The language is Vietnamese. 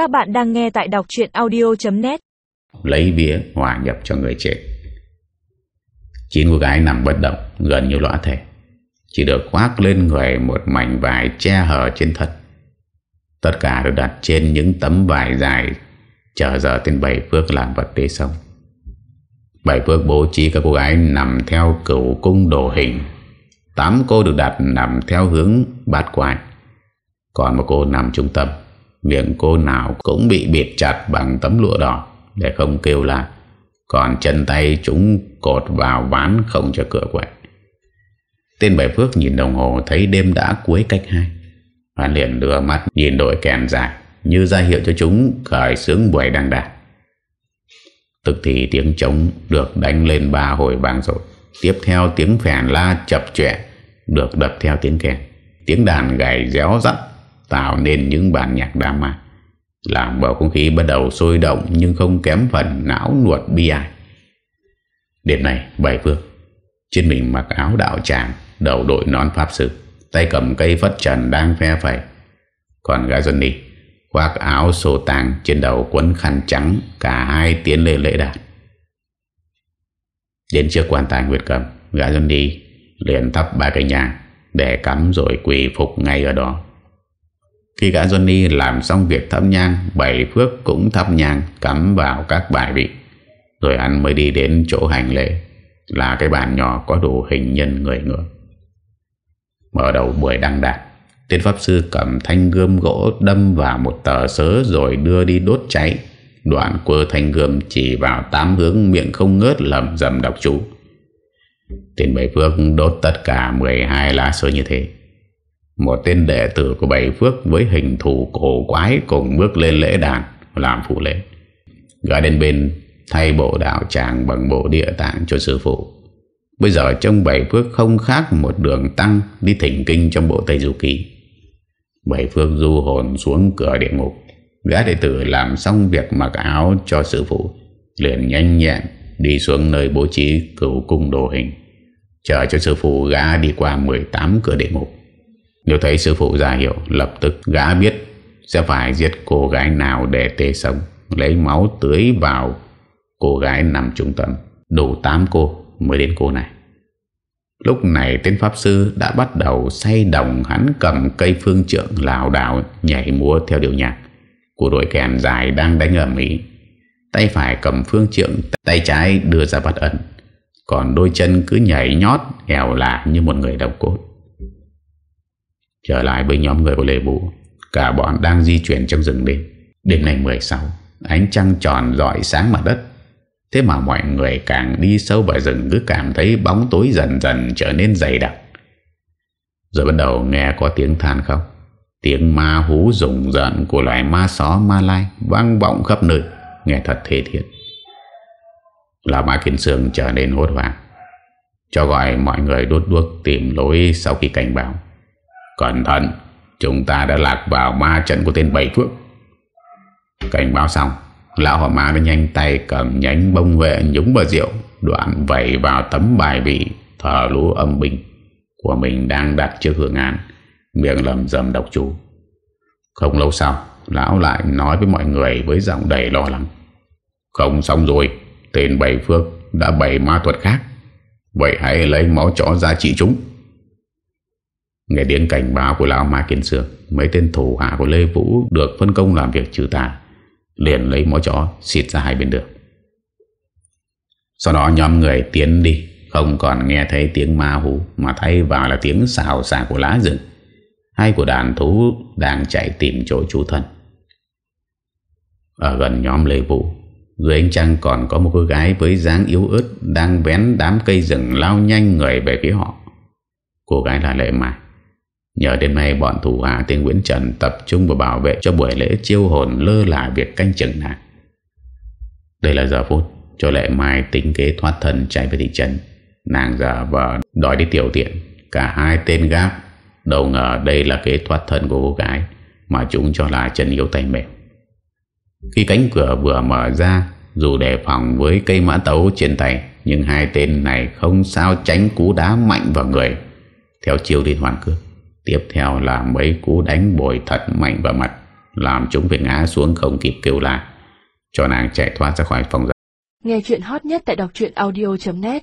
Các bạn đang nghe tại đọc chuyện audio.net Lấy vía hòa nhập cho người chết. Chín cô gái nằm bất động, Gần như lõa thể Chỉ được khoác lên người một mảnh vải che hở trên thật Tất cả được đặt trên những tấm vải dài, Chờ giờ tên Bảy Phước làm vật tế sống. Bảy Phước bố trí các cô gái nằm theo cửu cung đồ hình. Tám cô được đặt nằm theo hướng bát quái. Còn một cô nằm trung tâm. Miệng cô nào cũng bị bịt chặt bằng tấm lụa đỏ, Để không kêu la. Còn chân tay chúng cột vào ván không cho cửa quậy. Tên Bảy Phước nhìn đồng hồ, thấy đêm đã cuối cách hai. Hắn liền đưa mắt nhìn đội kèn dài, Như ra hiệu cho chúng khởi sướng buổi đăng đạt Tức thì tiếng trống được đánh lên ba hồi vang rồi Tiếp theo tiếng phèn la chập trẻ Được đập theo tiếng kèn. Tiếng đàn gầy réo rắt Tạo nên những bản nhạc đam mê Làm bầu không khí bắt đầu sôi động Nhưng không kém phần não nuột bi ai. Đêm này bảy phương, Trên mình mặc áo đạo tràng, Đầu đội nón pháp sư, Tay cầm cây phất trần đang phe phẩy. Còn gái dân đi Khoác áo sổ tàng Trên đầu quấn khăn trắng, Cả hai tiến lên lễ đạt Đến trước quan tài Nguyệt Cầm, Gã dân đi liền thắp ba cây nhang Để cắm rồi quỳ phục ngay ở đó. Khi gã Johnny làm xong việc thắp nhang Bảy phước cũng thắp nhang, Cắm vào các bài vị Rồi anh mới đi đến chỗ hành lễ, Là cái bàn nhỏ có đủ hình nhân người ngựa Mở đầu buổi đăng đạt tiên Pháp Sư cầm thanh gươm gỗ đâm vào một tờ sớ rồi đưa đi đốt cháy. Đoạn quơ thanh gươm chỉ vào tám hướng miệng không ngớt lầm dầm đọc chú. Tên Bảy Phước đốt tất cả 12 lá sớ như thế. Một tên đệ tử của Bảy Phước với hình thù cổ quái cùng bước lên lễ đàn, làm phụ lễ. Gã đến bên, thay bộ đạo tràng bằng bộ địa tạng cho sư phụ. Bây giờ trong Bảy Phước không khác một đường tăng đi thỉnh kinh trong bộ Tây Du Ký. Bảy Phước du hồn xuống cửa địa ngục Gã đệ tử làm xong việc mặc áo cho sư phụ, Liền nhanh nhẹn đi xuống nơi bố trí cửu cung đồ hình Chờ cho sư phụ gã đi qua 18 cửa địa ngục nếu thấy sư phụ ra hiệu Lập tức gã biết Sẽ phải giết cô gái nào để tê sống Lấy máu tưới vào Cô gái nằm trung tâm Đủ 8 cô mới đến cô này Lúc này tên Pháp Sư đã bắt đầu say đồng hắn cầm cây phương trượng lào đảo nhảy múa theo điệu nhạc của đội kèn dài đang đánh ở Mỹ. Tay phải cầm phương trượng, tay trái đưa ra bắt ẩn. Còn đôi chân cứ nhảy nhót, ẻo lạ như một người đồng cốt. Trở lại với nhóm người của Lê Vũ, cả bọn đang di chuyển trong rừng đêm. Đêm này 16, ánh trăng tròn dọi sáng mặt đất. Thế mà mọi người càng đi sâu vào rừng cứ cảm thấy bóng tối dần dần trở nên dày đặc. Rồi bắt đầu nghe có tiếng than khóc. Tiếng ma hú rùng rợn của loài ma só ma lai vang vọng khắp nơi, nghe thật thê thiết. Là ma kiến sương trở nên hốt hoảng. Cho gọi mọi người đốt đuốc tìm lối sau khi cảnh báo. Cẩn thận, chúng ta đã lạc vào ma trận của tên Bảy Phước. Cảnh báo xong, Lão hỏa ma đã nhanh tay cầm nhánh bông huệ nhúng vào rượu Đoạn vẩy vào tấm bài vị thờ lũ âm binh. Của mình đang đặt trước hương án Miệng lầm dầm đọc chú. Không lâu sau Lão lại nói với mọi người với giọng đầy lo lắng. Không xong rồi Tên bảy phước đã bày ma thuật khác. Vậy hãy lấy máu chó ra trị chúng. Nghe tiếng cảnh báo của Lão Ma Kiên Sương Mấy tên thủ hạ của Lê Vũ Được phân công làm việc trừ tà, liền lấy mó chó xịt ra hai bên đường. Sau đó nhóm người tiến đi, không còn nghe thấy tiếng ma hú, mà thay vào là tiếng xào xạc của lá rừng. Hay của đàn thú đang chạy tìm chỗ trú thân. Ở gần nhóm lê vũ, dưới ánh trăng còn có một cô gái với dáng yếu ớt đang vén đám cây rừng lao nhanh người về phía họ. Cô gái là lệ mai. Nhờ đêm nay bọn thủ hạ tên Nguyễn Trần tập trung và bảo vệ cho buổi lễ chiêu hồn lơ là việc canh chừng này. Đây là giờ phút cho lệ mai tính kế thoát thân chạy về thị trấn. Nàng giờ vợ đòi đi tiểu tiện. Cả hai tên gáp đầu ngờ đây là kế thoát thân của cô gái mà chúng cho là chân yếu tay mềm. Khi cánh cửa vừa mở ra, dù đề phòng với cây mã tấu trên tay, nhưng hai tên này không sao tránh cú đá mạnh vào người theo chiêu đi hoàn cước. Tiếp theo là mấy cú đánh bồi thật mạnh vào mặt, Làm chúng phải ngã xuống không kịp kêu la. Cho nàng chạy thoát ra khỏi phòng Nghe chuyện hot nhất tại đọc audio.net